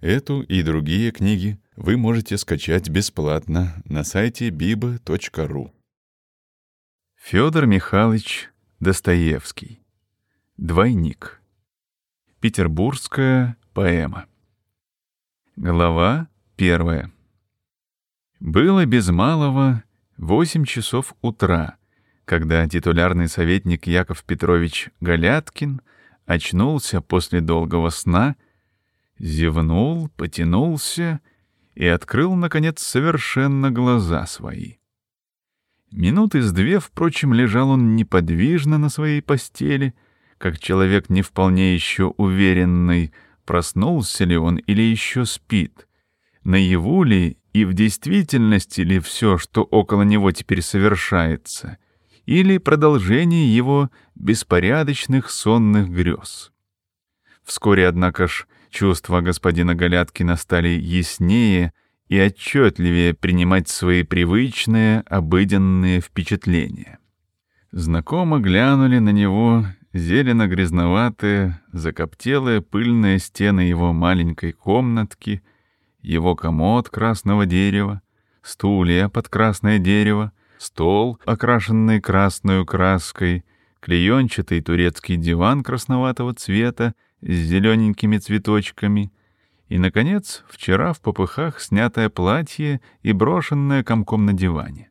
Эту и другие книги вы можете скачать бесплатно на сайте biba.ru. Федор Михайлович Достоевский. Двойник. Петербургская поэма. Глава первая. Было без малого восемь часов утра, когда титулярный советник Яков Петрович Галяткин очнулся после долгого сна — зевнул, потянулся и открыл, наконец, совершенно глаза свои. Минуты с две, впрочем, лежал он неподвижно на своей постели, как человек не вполне еще уверенный, проснулся ли он или еще спит, наяву ли и в действительности ли все, что около него теперь совершается, или продолжение его беспорядочных сонных грез. Вскоре, однако ж, Чувства господина Галяткина стали яснее и отчетливее принимать свои привычные, обыденные впечатления. Знакомо глянули на него зелено-грязноватые, закоптелые пыльные стены его маленькой комнатки, его комод красного дерева, стулья под красное дерево, стол, окрашенный красной краской, клеенчатый турецкий диван красноватого цвета с зелененькими цветочками, и, наконец, вчера в попыхах снятое платье и брошенное комком на диване.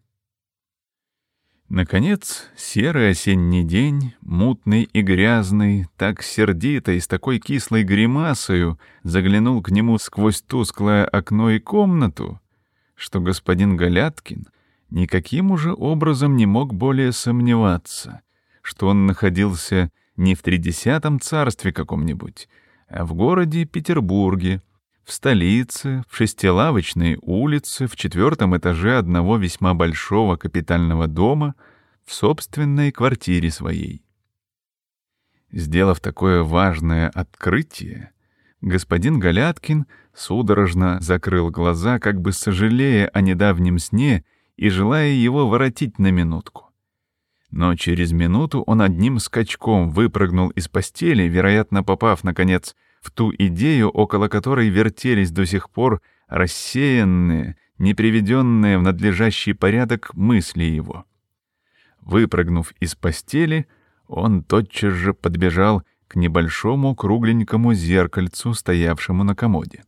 Наконец, серый осенний день, мутный и грязный, так сердито и с такой кислой гримасою заглянул к нему сквозь тусклое окно и комнату, что господин Галяткин никаким уже образом не мог более сомневаться, что он находился не в тридесятом царстве каком-нибудь, а в городе Петербурге, в столице, в шестилавочной улице, в четвертом этаже одного весьма большого капитального дома, в собственной квартире своей. Сделав такое важное открытие, господин Галяткин судорожно закрыл глаза, как бы сожалея о недавнем сне и желая его воротить на минутку. Но через минуту он одним скачком выпрыгнул из постели, вероятно, попав, наконец, в ту идею, около которой вертелись до сих пор рассеянные, не приведенные в надлежащий порядок мысли его. Выпрыгнув из постели, он тотчас же подбежал к небольшому кругленькому зеркальцу, стоявшему на комоде.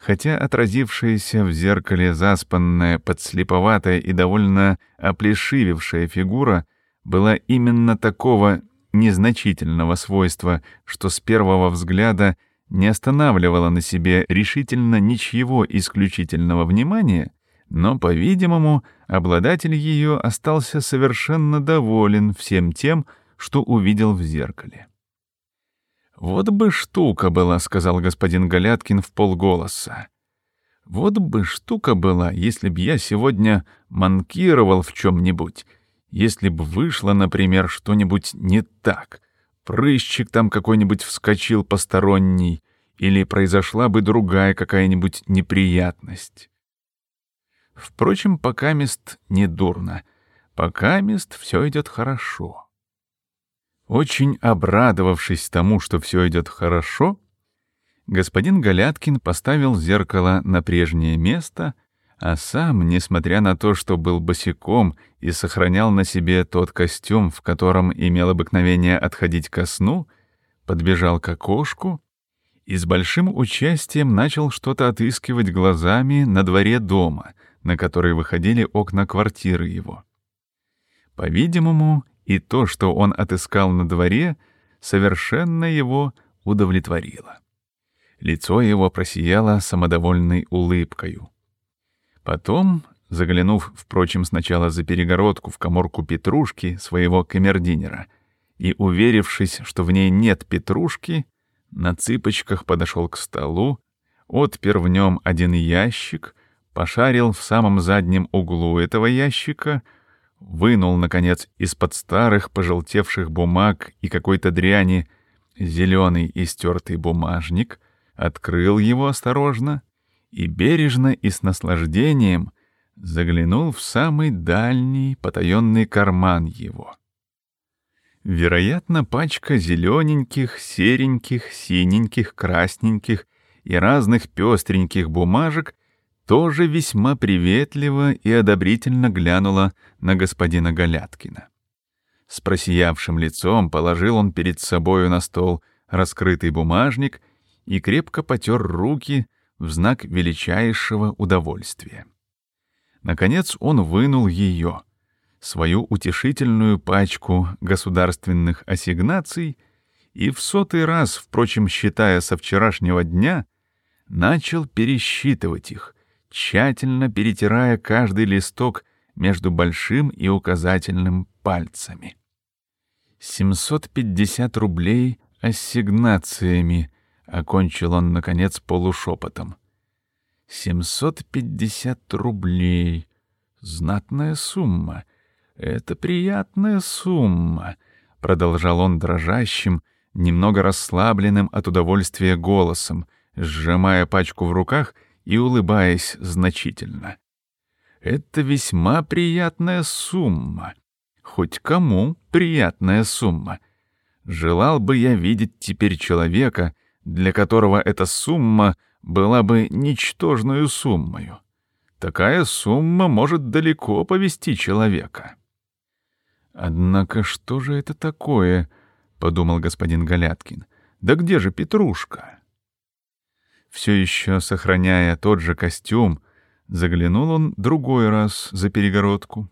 Хотя отразившаяся в зеркале заспанная, подслеповатая и довольно оплешивевшая фигура была именно такого незначительного свойства, что с первого взгляда не останавливала на себе решительно ничьего исключительного внимания, но, по-видимому, обладатель ее остался совершенно доволен всем тем, что увидел в зеркале. «Вот бы штука была», — сказал господин Галяткин в полголоса. «Вот бы штука была, если б я сегодня манкировал в чем-нибудь, если б вышло, например, что-нибудь не так, прыщик там какой-нибудь вскочил посторонний, или произошла бы другая какая-нибудь неприятность. Впрочем, пока мест не дурно, пока мест все идет хорошо». Очень обрадовавшись тому, что все идет хорошо, господин Галяткин поставил зеркало на прежнее место, а сам, несмотря на то, что был босиком и сохранял на себе тот костюм, в котором имел обыкновение отходить ко сну, подбежал к окошку и с большим участием начал что-то отыскивать глазами на дворе дома, на который выходили окна квартиры его. По-видимому, и то, что он отыскал на дворе, совершенно его удовлетворило. Лицо его просияло самодовольной улыбкою. Потом, заглянув, впрочем, сначала за перегородку в коморку Петрушки, своего камердинера, и уверившись, что в ней нет Петрушки, на цыпочках подошел к столу, отпер в нем один ящик, пошарил в самом заднем углу этого ящика — вынул, наконец, из-под старых пожелтевших бумаг и какой-то дряни зеленый истертый бумажник, открыл его осторожно и бережно и с наслаждением заглянул в самый дальний потаенный карман его. Вероятно, пачка зелененьких, сереньких, синеньких, красненьких и разных пестреньких бумажек, тоже весьма приветливо и одобрительно глянула на господина Галяткина. С просиявшим лицом положил он перед собою на стол раскрытый бумажник и крепко потер руки в знак величайшего удовольствия. Наконец он вынул ее, свою утешительную пачку государственных ассигнаций, и в сотый раз, впрочем, считая со вчерашнего дня, начал пересчитывать их, тщательно перетирая каждый листок между большим и указательным пальцами. 750 рублей ассигнациями, окончил он, наконец, полушепотом. 750 рублей. Знатная сумма. Это приятная сумма, продолжал он дрожащим, немного расслабленным от удовольствия голосом, сжимая пачку в руках и улыбаясь значительно. Это весьма приятная сумма. Хоть кому приятная сумма. Желал бы я видеть теперь человека, для которого эта сумма была бы ничтожную суммою. Такая сумма может далеко повести человека. Однако что же это такое, подумал господин Галяткин. Да где же Петрушка? Все еще сохраняя тот же костюм, заглянул он другой раз за перегородку.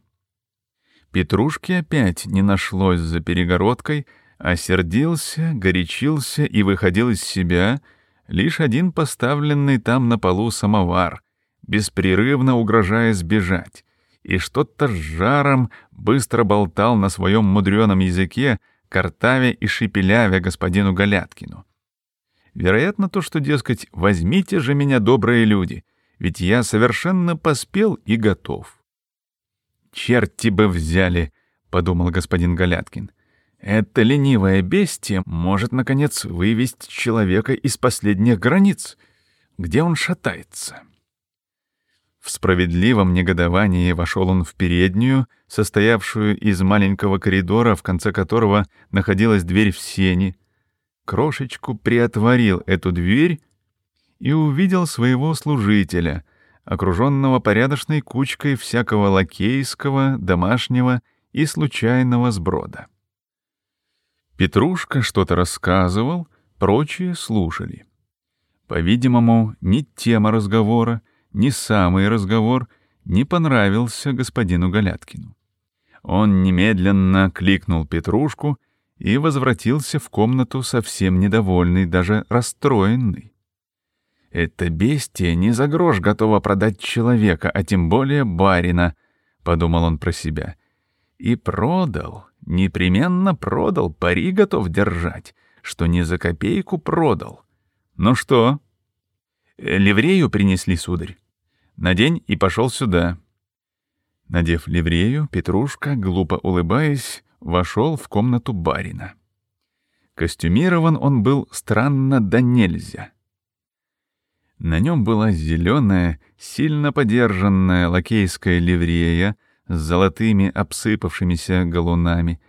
Петрушки опять не нашлось за перегородкой, а сердился, горячился и выходил из себя лишь один поставленный там на полу самовар, беспрерывно угрожая сбежать, и что-то с жаром быстро болтал на своем мудреном языке, картавя и шепелявя господину Галяткину. Вероятно, то, что, дескать, возьмите же меня, добрые люди, ведь я совершенно поспел и готов. «Черти бы взяли!» — подумал господин Галяткин. «Это ленивое бестие может, наконец, вывести человека из последних границ. Где он шатается?» В справедливом негодовании вошел он в переднюю, состоявшую из маленького коридора, в конце которого находилась дверь в сени. Крошечку приотворил эту дверь и увидел своего служителя — окруженного порядочной кучкой всякого лакейского, домашнего и случайного сброда. Петрушка что-то рассказывал, прочие слушали. По-видимому, ни тема разговора, ни самый разговор не понравился господину Галяткину. Он немедленно кликнул Петрушку и возвратился в комнату совсем недовольный, даже расстроенный. «Это бестия не за грош готова продать человека, а тем более барина», — подумал он про себя. «И продал, непременно продал, пари готов держать, что не за копейку продал. Ну что?» «Ливрею принесли, сударь. Надень и пошел сюда». Надев ливрею, Петрушка, глупо улыбаясь, вошел в комнату барина. Костюмирован он был странно да нельзя — на нем была зеленая, сильно подержанная лакейская ливрея с золотыми обсыпавшимися галунами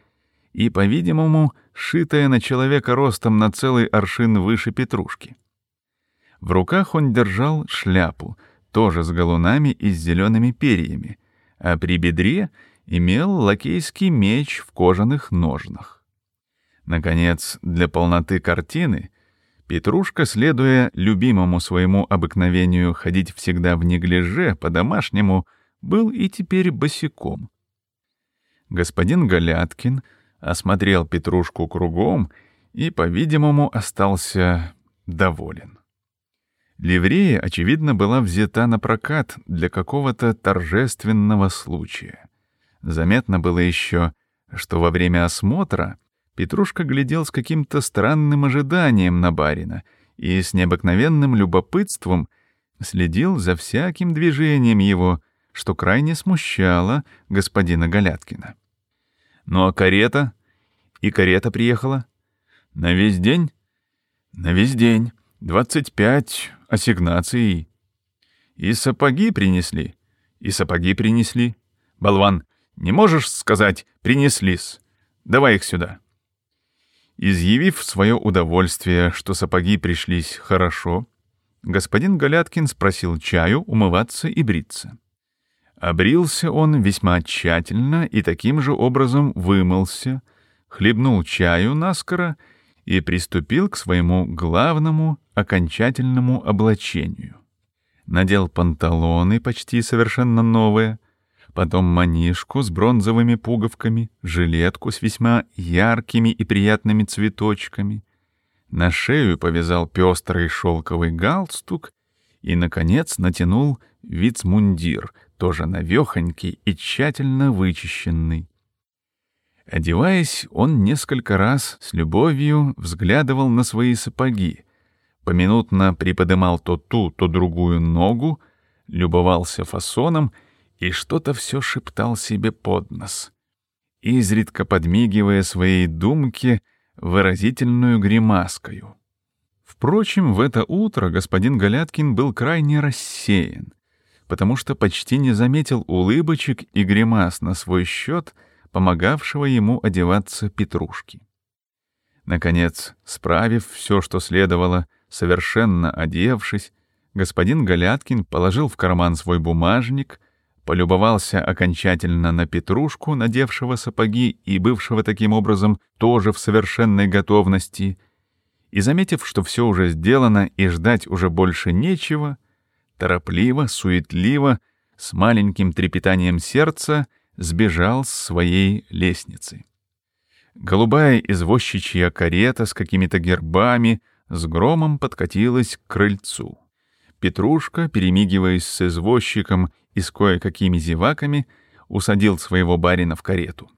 и, по-видимому, шитая на человека ростом на целый аршин выше петрушки. В руках он держал шляпу, тоже с галунами и с зелеными перьями, а при бедре имел лакейский меч в кожаных ножнах. Наконец, для полноты картины — Петрушка, следуя любимому своему обыкновению ходить всегда в неглиже по-домашнему, был и теперь босиком. Господин Галяткин осмотрел Петрушку кругом и, по-видимому, остался доволен. Ливрея, очевидно, была взята на прокат для какого-то торжественного случая. Заметно было еще, что во время осмотра Петрушка глядел с каким-то странным ожиданием на барина и с необыкновенным любопытством следил за всяким движением его, что крайне смущало господина Галяткина. «Ну а карета? И карета приехала? На весь день?» «На весь день. Двадцать пять ассигнаций. И сапоги принесли. И сапоги принесли. Болван, не можешь сказать «принесли-с»? Давай их сюда». Изъявив свое удовольствие, что сапоги пришлись хорошо, господин Галяткин спросил чаю, умываться и бриться. Обрился он весьма тщательно и таким же образом вымылся, хлебнул чаю наскоро и приступил к своему главному окончательному облачению. Надел панталоны почти совершенно новые, потом манишку с бронзовыми пуговками, жилетку с весьма яркими и приятными цветочками, на шею повязал пестрый шелковый галстук и, наконец, натянул вицмундир — тоже навехонький и тщательно вычищенный. Одеваясь, он несколько раз с любовью взглядывал на свои сапоги, поминутно приподымал то ту, то другую ногу, любовался фасоном и что-то все шептал себе под нос, изредка подмигивая своей думке выразительную гримаскою. Впрочем, в это утро господин Галяткин был крайне рассеян, потому что почти не заметил улыбочек и гримас на свой счет, помогавшего ему одеваться Петрушки. Наконец, справив все, что следовало, совершенно одевшись, господин Галяткин положил в карман свой бумажник, полюбовался окончательно на Петрушку, надевшего сапоги и бывшего таким образом тоже в совершенной готовности, и, заметив, что все уже сделано и ждать уже больше нечего, — торопливо, суетливо, с маленьким трепетанием сердца сбежал с своей лестницы. Голубая извозчичья карета с какими-то гербами с громом подкатилась к крыльцу. Петрушка, перемигиваясь с извозчиком и с кое-какими зеваками, усадил своего барина в карету.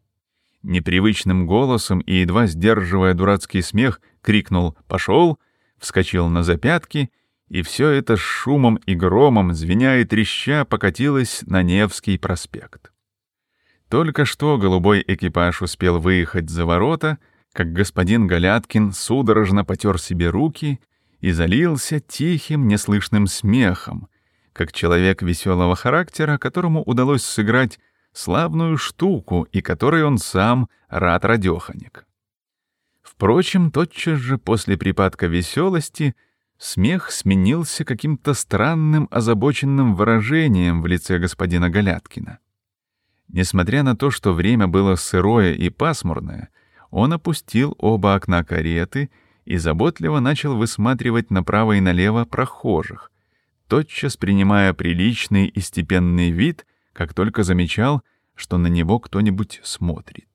Непривычным голосом и едва сдерживая дурацкий смех, крикнул «Пошел!», вскочил на запятки и все это с шумом и громом, звеня и треща, покатилось на Невский проспект. Только что голубой экипаж успел выехать за ворота, как господин Галяткин судорожно потер себе руки и залился тихим, неслышным смехом, как человек веселого характера, которому удалось сыграть славную штуку и которой он сам рад радеханик. Впрочем, тотчас же после припадка веселости — Смех сменился каким-то странным озабоченным выражением в лице господина Галяткина. Несмотря на то, что время было сырое и пасмурное, он опустил оба окна кареты и заботливо начал высматривать направо и налево прохожих, тотчас принимая приличный и степенный вид, как только замечал, что на него кто-нибудь смотрит.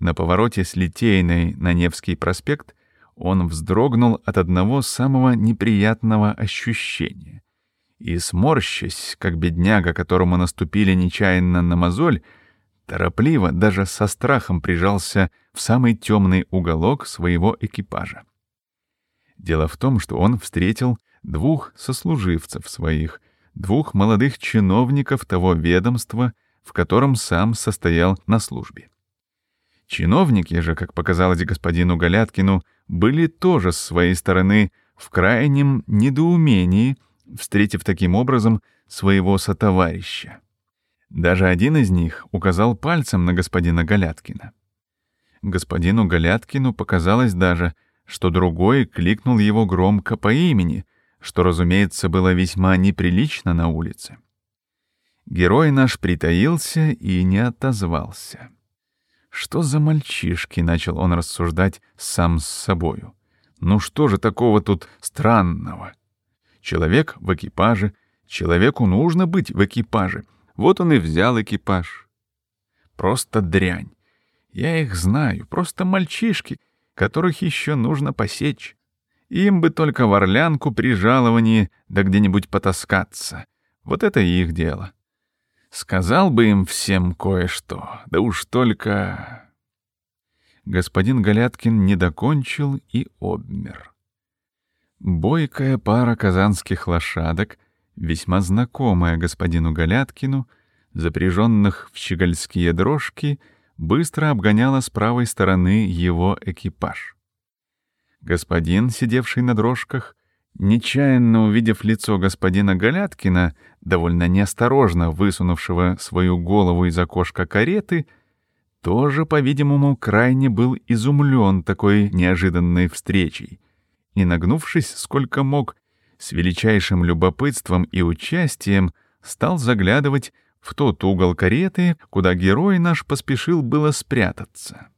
На повороте с Литейной на Невский проспект он вздрогнул от одного самого неприятного ощущения. И, сморщась, как бедняга, которому наступили нечаянно на мозоль, торопливо, даже со страхом прижался в самый темный уголок своего экипажа. Дело в том, что он встретил двух сослуживцев своих, двух молодых чиновников того ведомства, в котором сам состоял на службе. Чиновники же, как показалось господину Галяткину, были тоже с своей стороны в крайнем недоумении, встретив таким образом своего сотоварища. Даже один из них указал пальцем на господина Галяткина. Господину Галяткину показалось даже, что другой кликнул его громко по имени, что, разумеется, было весьма неприлично на улице. Герой наш притаился и не отозвался. Что за мальчишки, начал он рассуждать сам с собою. Ну что же такого тут странного? Человек в экипаже, человеку нужно быть в экипаже. Вот он и взял экипаж. Просто дрянь. Я их знаю, просто мальчишки, которых еще нужно посечь. Им бы только в орлянку при жаловании да где-нибудь потаскаться. Вот это их дело. Сказал бы им всем кое-что, да уж только... Господин Галяткин не докончил и обмер. Бойкая пара казанских лошадок, весьма знакомая господину Галяткину, запряженных в щегольские дрожки, быстро обгоняла с правой стороны его экипаж. Господин, сидевший на дрожках, Нечаянно увидев лицо господина Галяткина, довольно неосторожно высунувшего свою голову из окошка кареты, тоже, по-видимому, крайне был изумлен такой неожиданной встречей и, нагнувшись сколько мог, с величайшим любопытством и участием стал заглядывать в тот угол кареты, куда герой наш поспешил было спрятаться.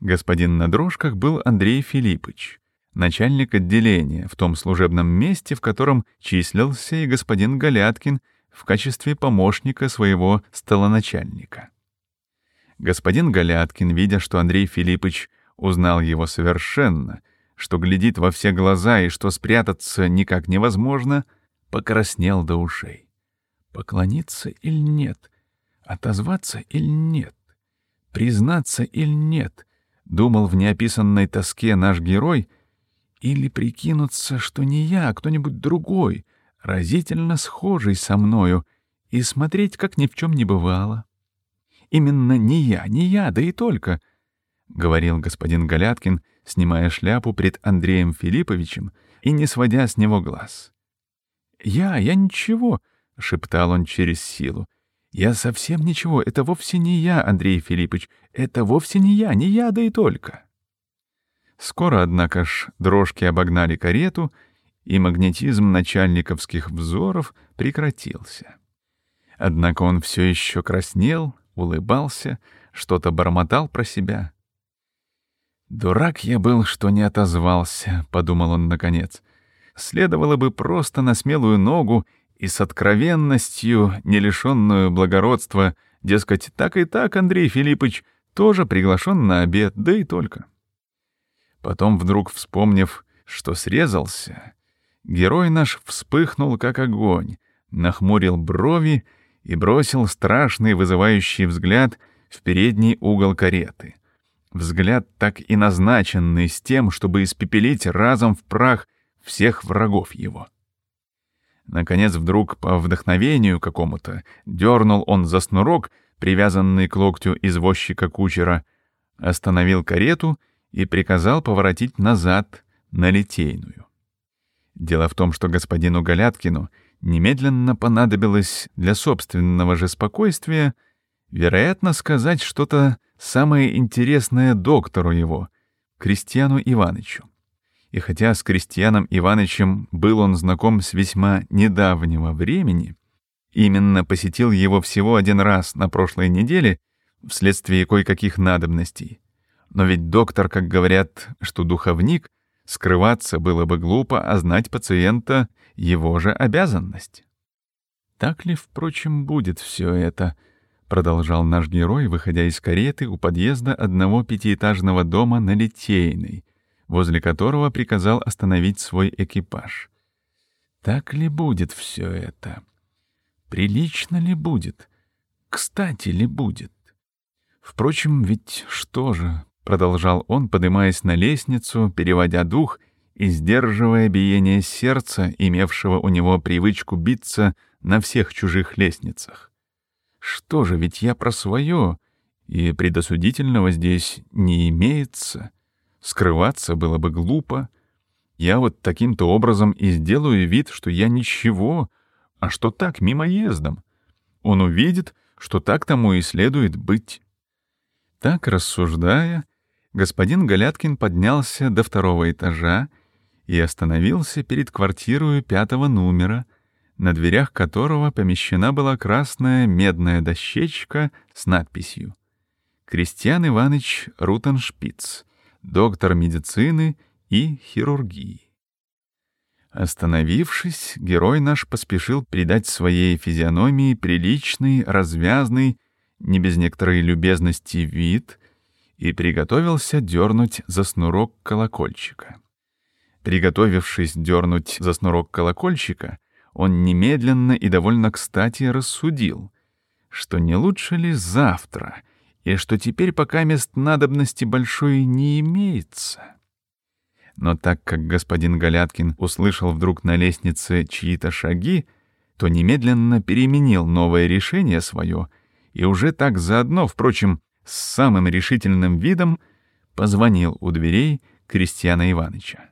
Господин на дрожках был Андрей Филиппович, начальник отделения в том служебном месте, в котором числился и господин Галяткин в качестве помощника своего столоначальника. Господин Галяткин, видя, что Андрей Филиппович узнал его совершенно, что глядит во все глаза и что спрятаться никак невозможно, покраснел до ушей. Поклониться или нет? Отозваться или нет? Признаться или нет? Думал в неописанной тоске наш герой, или прикинуться, что не я, а кто-нибудь другой, разительно схожий со мною, и смотреть, как ни в чем не бывало. Именно не я, не я, да и только, — говорил господин Галяткин, снимая шляпу пред Андреем Филипповичем и не сводя с него глаз. «Я, я ничего», — шептал он через силу. «Я совсем ничего, это вовсе не я, Андрей Филиппович, это вовсе не я, не я, да и только». Скоро, однако ж, дрожки обогнали карету, и магнетизм начальниковских взоров прекратился. Однако он все еще краснел, улыбался, что-то бормотал про себя. «Дурак я был, что не отозвался», — подумал он наконец. «Следовало бы просто на смелую ногу и с откровенностью, не лишенную благородства, дескать, так и так, Андрей Филиппович, тоже приглашен на обед, да и только». Потом, вдруг вспомнив, что срезался, герой наш вспыхнул, как огонь, нахмурил брови и бросил страшный вызывающий взгляд в передний угол кареты. Взгляд так и назначенный с тем, чтобы испепелить разом в прах всех врагов его. Наконец, вдруг, по вдохновению какому-то, дернул он за снурок, привязанный к локтю извозчика кучера, остановил карету и приказал поворотить назад на Литейную. Дело в том, что господину Галяткину немедленно понадобилось для собственного же спокойствия, вероятно, сказать что-то самое интересное доктору его, Кристиану Иванычу. И хотя с Кристианом Иванычем был он знаком с весьма недавнего времени, именно посетил его всего один раз на прошлой неделе вследствие кое-каких надобностей, но ведь доктор, как говорят, что духовник, скрываться было бы глупо, а знать пациента — его же обязанность. Так ли, впрочем, будет все это? Продолжал наш герой, выходя из кареты у подъезда одного пятиэтажного дома на Литейной, возле которого приказал остановить свой экипаж. Так ли будет все это? Прилично ли будет? Кстати ли будет? Впрочем, ведь что же, продолжал он, поднимаясь на лестницу, переводя дух и сдерживая биение сердца, имевшего у него привычку биться на всех чужих лестницах. Что же, ведь я про свое, и предосудительного здесь не имеется. Скрываться было бы глупо. Я вот таким-то образом и сделаю вид, что я ничего, а что так, мимоездом. Он увидит, что так тому и следует быть. Так рассуждая, господин Галяткин поднялся до второго этажа и остановился перед квартирой пятого номера, на дверях которого помещена была красная медная дощечка с надписью «Кристиан Иванович Рутеншпиц, доктор медицины и хирургии». Остановившись, герой наш поспешил придать своей физиономии приличный, развязный, не без некоторой любезности вид — и приготовился дернуть за снурок колокольчика. Приготовившись дернуть за снурок колокольчика, он немедленно и довольно кстати рассудил, что не лучше ли завтра, и что теперь пока мест надобности большой не имеется. Но так как господин Галяткин услышал вдруг на лестнице чьи-то шаги, то немедленно переменил новое решение свое и уже так заодно, впрочем, с самым решительным видом позвонил у дверей Кристиана Ивановича.